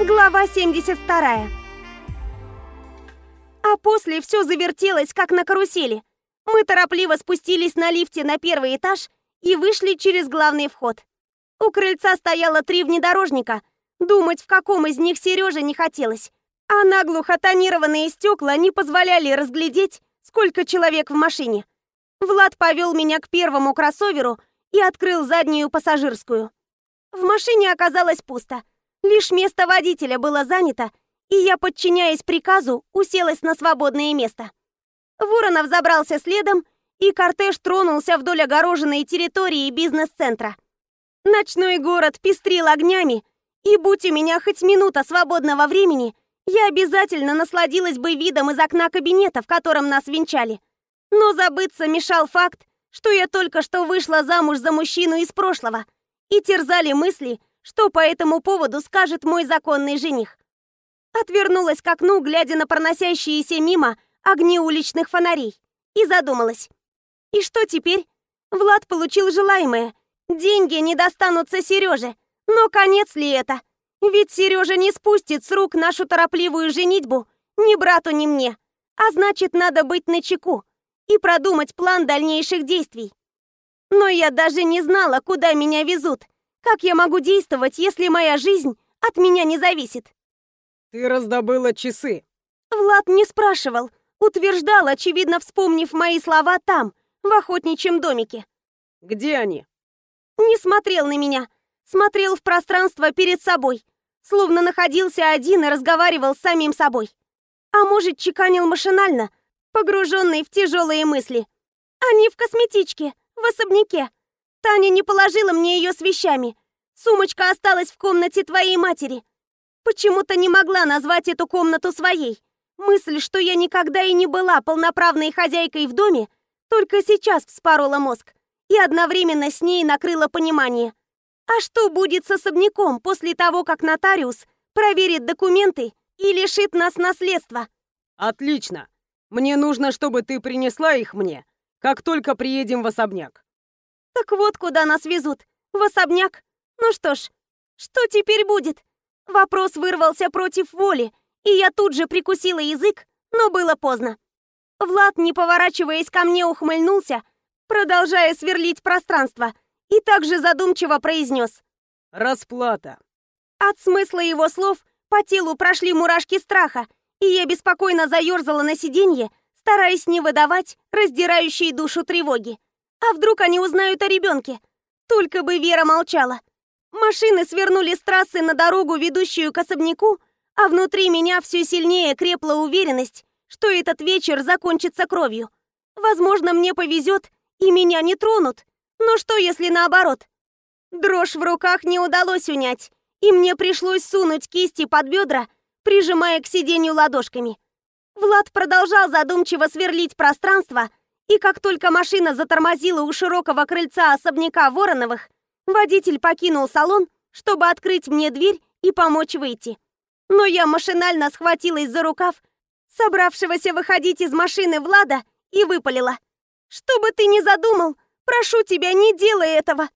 Глава 72. А после все завертелось, как на карусели. Мы торопливо спустились на лифте на первый этаж и вышли через главный вход. У крыльца стояло три внедорожника. Думать, в каком из них Сереже не хотелось. А наглухо тонированные стекла не позволяли разглядеть, сколько человек в машине. Влад повел меня к первому кроссоверу и открыл заднюю пассажирскую. В машине оказалось пусто. Лишь место водителя было занято, и я, подчиняясь приказу, уселась на свободное место. Воронов забрался следом, и кортеж тронулся вдоль огороженной территории бизнес-центра. Ночной город пестрил огнями, и будь у меня хоть минута свободного времени, я обязательно насладилась бы видом из окна кабинета, в котором нас венчали. Но забыться мешал факт, что я только что вышла замуж за мужчину из прошлого, и терзали мысли, что по этому поводу скажет мой законный жених? Отвернулась к окну, глядя на проносящиеся мимо огни уличных фонарей, и задумалась. И что теперь? Влад получил желаемое. Деньги не достанутся Сереже. Но конец ли это? Ведь Сережа не спустит с рук нашу торопливую женитьбу ни брату, ни мне. А значит, надо быть начеку и продумать план дальнейших действий. Но я даже не знала, куда меня везут. Как я могу действовать, если моя жизнь от меня не зависит? Ты раздобыла часы. Влад не спрашивал, утверждал, очевидно, вспомнив мои слова там, в охотничьем домике. Где они? Не смотрел на меня, смотрел в пространство перед собой, словно находился один и разговаривал с самим собой. А может, чеканил машинально, погруженный в тяжелые мысли. Они в косметичке, в особняке. Таня не положила мне ее с вещами. Сумочка осталась в комнате твоей матери. Почему-то не могла назвать эту комнату своей. Мысль, что я никогда и не была полноправной хозяйкой в доме, только сейчас вспорола мозг. И одновременно с ней накрыло понимание. А что будет с особняком после того, как нотариус проверит документы и лишит нас наследства? Отлично. Мне нужно, чтобы ты принесла их мне, как только приедем в особняк. Так вот, куда нас везут. В особняк. Ну что ж, что теперь будет? Вопрос вырвался против воли, и я тут же прикусила язык, но было поздно. Влад, не поворачиваясь ко мне, ухмыльнулся, продолжая сверлить пространство, и также задумчиво произнес. «Расплата». От смысла его слов по телу прошли мурашки страха, и я беспокойно заерзала на сиденье, стараясь не выдавать раздирающие душу тревоги. А вдруг они узнают о ребенке? Только бы Вера молчала. Машины свернули с трассы на дорогу, ведущую к особняку, а внутри меня все сильнее крепла уверенность, что этот вечер закончится кровью. Возможно, мне повезет, и меня не тронут. Но что, если наоборот? Дрожь в руках не удалось унять, и мне пришлось сунуть кисти под бедра, прижимая к сиденью ладошками. Влад продолжал задумчиво сверлить пространство, и как только машина затормозила у широкого крыльца особняка Вороновых, водитель покинул салон, чтобы открыть мне дверь и помочь выйти. Но я машинально схватилась за рукав собравшегося выходить из машины Влада и выпалила. «Что бы ты ни задумал, прошу тебя, не делай этого!»